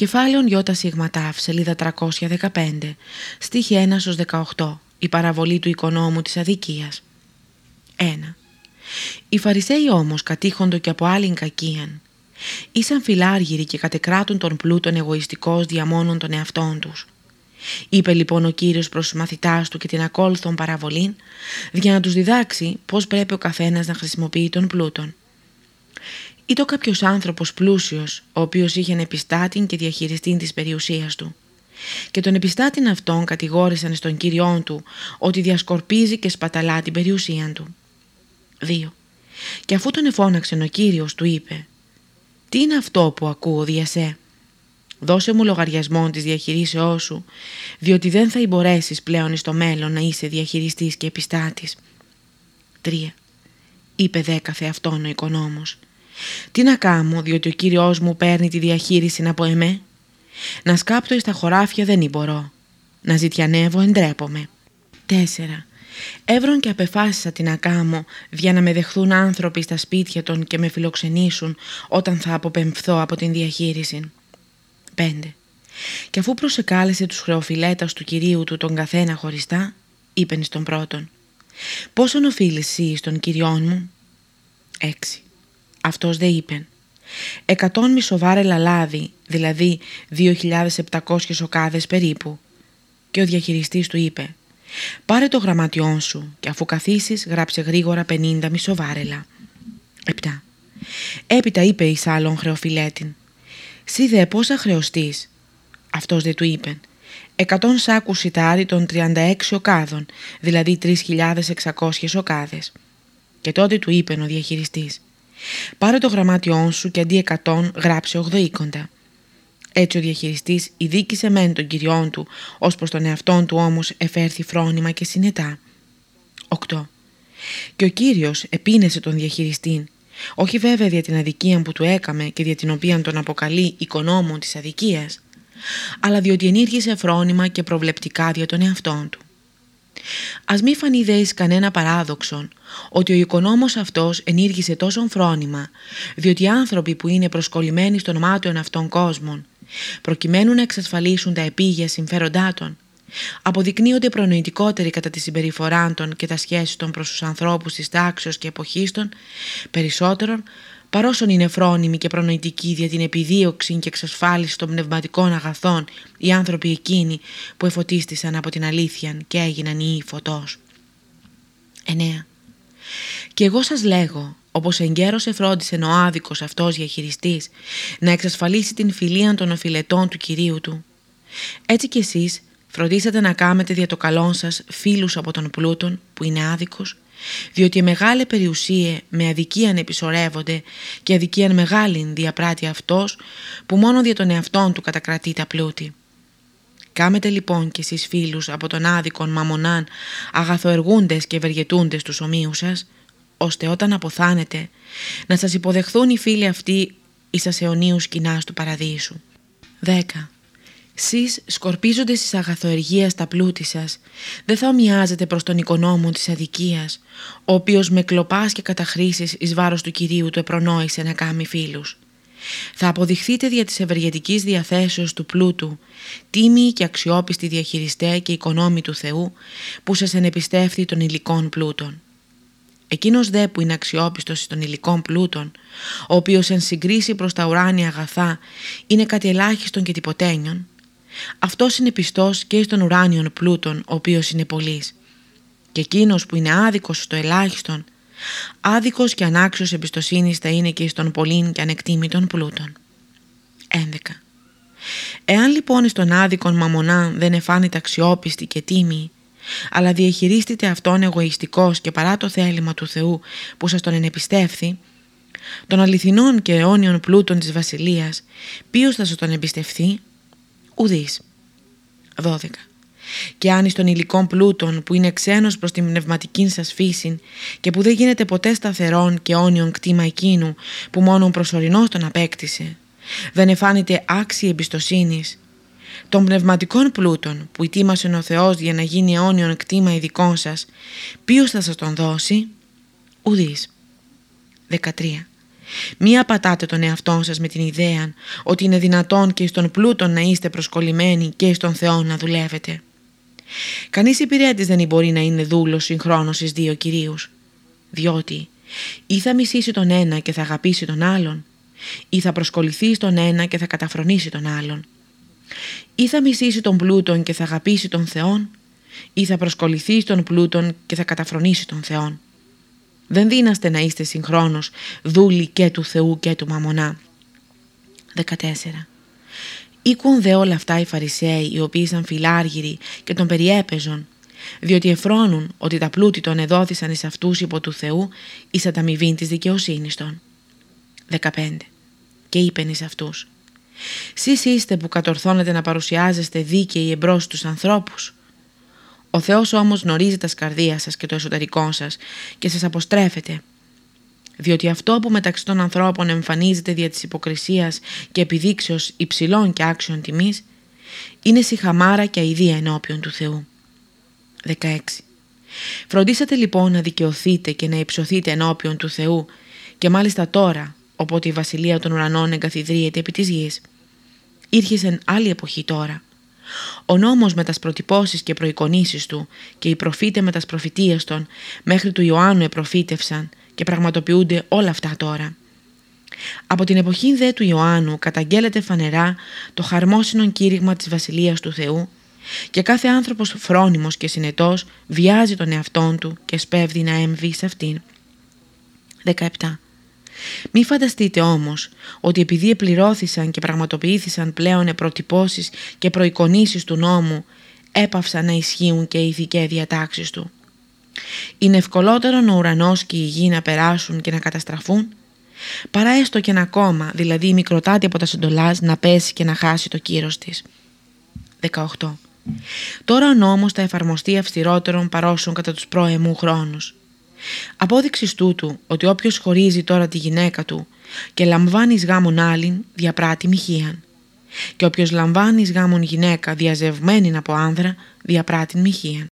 Κεφάλαιον Ιώτα Σιγματάφ, σελίδα 315, στίχη 1 18, η παραβολή του οικονόμου της αδικίας. 1. Οι Φαρισαίοι όμως κατήχοντο και από άλλην κακίαν. Ήσαν φιλάργυροι και κατεκράτουν τον πλούτον εγωιστικός διαμόνων των εαυτών τους. Είπε λοιπόν ο Κύριος προς τους μαθητάς του και την ακόλουθον παραβολήν, για να τους διδάξει πώς πρέπει ο καθένας να χρησιμοποιεί τον πλούτον. Ήτο κάποιος άνθρωπος πλούσιος, ο οποίος είχε επιστάτην και διαχειριστή της περιουσίας του. Και τον επιστάτην αυτόν κατηγόρησαν στον κύριόν του ότι διασκορπίζει και σπαταλά την περιουσία του. 2. Και αφού τον εφώναξε ο κύριος του είπε «Τι είναι αυτό που ακούω διασέ» Δώσε μου λογαριασμό της διαχειρήσεώς σου, διότι δεν θα μπορέσεις πλέον στο μέλλον να είσαι διαχειριστής και επιστάτης. 3. Είπε δέκαθε αυτόν ο οικονόμος. Τι να κάνω, διότι ο κύριος μου παίρνει τη διαχείριση από εμέ. Να σκάπτω εις τα χωράφια δεν μπορώ. Να ζητιανεύω εντρέπομαι. 4. Έβρον και απεφάσισα την ακάμω για να με δεχθούν άνθρωποι στα σπίτια των και με φιλοξενήσουν όταν θα αποπεμφθώ από την διαχείριση. 5. Και αφού προσεκάλεσε τους χρεοφιλέτας του κυρίου του τον καθένα χωριστά, είπεν στον πρώτον «Πόσον οφείλεις εσύ στον κυριόν μου» 6. Αυτός δε είπεν «Εκατόν μισοβάρε λαλάδι, δηλαδή 2.700 οκάδες περίπου». Και ο διαχειριστής του είπε «Πάρε το γραμματιόν σου και αφού καθίσεις γράψε γρήγορα 50 μισοβάρελα». 7. Έπειτα είπε εις άλλον χρεοφιλέτην «Σύ δε πόσα χρεωστείς» Αυτός δε του είπε «Εκατόν σάκους σιτάρι των 36 οκάδων, δηλαδή 3.600 οκάδες». Και τότε του είπε ο διαχειριστής Πάρε το γραμμάτιόν σου και αντί εκατόν γράψε ογδοήκοντα. Έτσι ο διαχειριστής ειδίκησε μεν τον κυριόν του, ως προς τον εαυτόν του όμως εφέρθη φρόνημα και συνετά. 8. Και ο Κύριος επίνεσε τον διαχειριστή, όχι βέβαια για την αδικία που του έκαμε και για την οποία τον αποκαλεί οικονόμων της αδικίας, αλλά διότι ενήργησε φρόνημα και προβλεπτικά για τον εαυτόν του. Ας μη φανεί δέεις κανένα παράδοξον ότι ο οικονόμος αυτός ενήργησε τόσο φρόνημα, διότι οι άνθρωποι που είναι προσκολλημένοι στον μάτιο αυτών κόσμων, προκειμένου να εξασφαλίσουν τα επίγεια συμφέροντά των, αποδεικνύονται προνοητικότεροι κατά τη συμπεριφορά των και τα σχέση των προς τους ανθρώπους της τάξεως και εποχής των, περισσότερον παρόσον είναι φρόνιμοι και προνοητικοί για την επιδίωξη και εξασφάλιση των πνευματικών αγαθών οι άνθρωποι εκείνοι που εφωτίστησαν από την αλήθεια και έγιναν οι φωτός. 9. Και εγώ σας λέγω, όπως εγκαίρος εφρόντισε ο άδικος αυτός διαχειριστής να εξασφαλίσει την φιλία των οφειλετών του Κυρίου του, έτσι κι εσείς φροντίσατε να κάμετε δια το καλόν σας φίλους από τον πλούτον που είναι άδικος διότι μεγάλη περιουσία με αδικίαν επισορεύονται και αδικίαν μεγάλην διαπράττει αυτός που μόνο δια τον εαυτόν του κατακρατεί τα πλούτη. Κάμετε λοιπόν κι εσείς φίλους από τον άδικον μαμονάν αγαθοεργούντες και ευεργετούντες τους ομοίους σας, ώστε όταν αποθάνετε να σας υποδεχθούν οι φίλοι αυτοί εις σας αιωνίους κοινάς του παραδείσου. 10. Σεις σκορπίζονται στις αγαθοεργία στα πλούτη σας, δεν θα ομοιάζετε προς τον οικονόμο της αδικίας, ο οποίος με κλοπάς και καταχρήσεις εις βάρος του Κυρίου του επρονόησε να κάνει φίλους. Θα αποδειχθείτε δια της ευεργετικής διαθέσεως του πλούτου, τίμοι και αξιόπιστοι διαχειριστέ και οικονόμοι του Θεού, που σας ενεπιστεύθη των υλικών πλούτων. Εκείνος δε που είναι αξιόπιστος των υλικών πλούτων, ο οποίος εν συγκρίση προς τα ουράνια αγαθά είναι κάτι ελάχιστον και τυποτένιον, αυτός είναι πιστός και στον ουράνιον πλούτον, ο οποίος είναι πολλής. Και εκείνος που είναι άδικος στο ελάχιστον, άδικος και ανάξιος εμπιστοσύνης θα είναι και στον πολλήν και ανεκτήμητον πλούτον. 11. Εάν λοιπόν στον άδικον μαμονά δεν εφάνεται αξιόπιστη και τίμη, αλλά διαχειρίστηκε αυτόν εγωιστικός και παρά το θέλημα του Θεού που σας τον ενεπιστεύθη, των αληθινών και αιώνιων πλούτων της βασιλείας, ποιος θα σας τον εμπιστευθεί, ουδής. 12. Και αν εις των υλικών πλούτων που είναι ξένος προς την πνευματική σας φύση και που δεν γίνεται ποτέ σταθερόν και όνιον κτήμα εκείνου που μόνον προσωρινός τον απέκτησε, δεν εφάνεται άξιη εμπιστοσύνης των πνευματικών πλούτων που ετοίμασε ο Θεός για να γίνει αιώνιον κτήμα ειδικών σας, ποιος θα σας τον δώσει, ουδής. 13. Μη απατάτε τον εαυτό σας με την ιδέα ότι είναι δυνατόν και στον πλούτον να είστε προσκολλημένοι και στον Θεό να δουλεύετε. Κανείς υπηρέτης δεν μπορεί να είναι δούλος συγχρόνως στις δύο κυρίους, διότι ή θα μισήσει τον ένα και θα αγαπήσει τον άλλον, ή θα προσκοληθεί στον ένα και θα καταφρονήσει τον άλλον. Ή θα μισήσει τον πλούτον και θα αγαπήσει τον Θεόν, ή θα προσκοληθεί στον πλούτον και θα καταφρονήσει τον Θεόν. Δεν δίναστε να είστε συγχρόνως δούλοι και του Θεού και του Μαμονά. 14. Ήκουν δε όλα αυτά οι Φαρισαίοι οι οποίοι ήταν φιλάργυροι και τον περιέπεζον διότι εφρόνουν ότι τα πλούτη τον εδόθησαν εις αυτούς υπό του Θεού εις ανταμοιβήν της δικαιοσύνης των. 15. Και είπεν εις αυτούς «Σεις είστε που κατορθώνετε να παρουσιάζεστε δίκαιοι εμπρός στους ανθρώπους. Ο Θεός όμως γνωρίζει τα σκαρδία σας και το εσωτερικό σας και σας αποστρέφεται. Διότι αυτό που μεταξύ των ανθρώπων εμφανίζεται δια της υποκρισίας και επιδείξεως υψηλών και άξιων τιμής, είναι συχαμάρα και αηδία ενώπιον του Θεού. 16. Φροντίσατε λοιπόν να δικαιωθείτε και να υψωθείτε ενώπιον του Θεού και μάλιστα τώρα, οπότε η βασιλεία των ουρανών εγκαθιδρύεται επί της γης. Ήρχεσεν άλλη εποχή τώρα. Ο νόμος με τας προτυπώσεις και προεικονίσεις του και οι προφήτες με τας προφητείες των μέχρι του Ιωάννου επροφήτευσαν και πραγματοποιούνται όλα αυτά τώρα. Από την εποχή δε του Ιωάννου καταγγέλλεται φανερά το χαρμόσυνο κήρυγμα της Βασιλείας του Θεού και κάθε άνθρωπος φρόνιμος και συνετός βιάζει τον εαυτόν του και σπέβδει να έμβει σε αυτήν. 17. Μη φανταστείτε όμως ότι επειδή επληρώθησαν και πραγματοποιήθησαν πλέον προτυπώσεις και προεικονίσεις του νόμου έπαυσαν να ισχύουν και οι ηθικές διατάξεις του. Είναι ευκολότερο ο ουρανός και η γη να περάσουν και να καταστραφούν παρά έστω και ένα κόμμα, δηλαδή η μικροτάτη από τα σεντολάς να πέσει και να χάσει το κύρος της. 18. Τώρα ο νόμος θα εφαρμοστεί αυστηρότερων παρόσων κατά τους πρώεμού χρόνους. Απόδειξης τούτου ότι όποιος χωρίζει τώρα τη γυναίκα του και λαμβάνει γάμον άλλην διαπράττει μοιχείαν και όποιος λαμβάνει γάμον γυναίκα διαζευμένη από άνδρα διαπράττει μοιχείαν.